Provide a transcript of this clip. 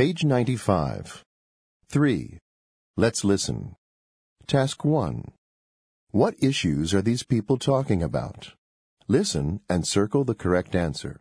Page 95. 3. Let's listen. Task 1. What issues are these people talking about? Listen and circle the correct answer.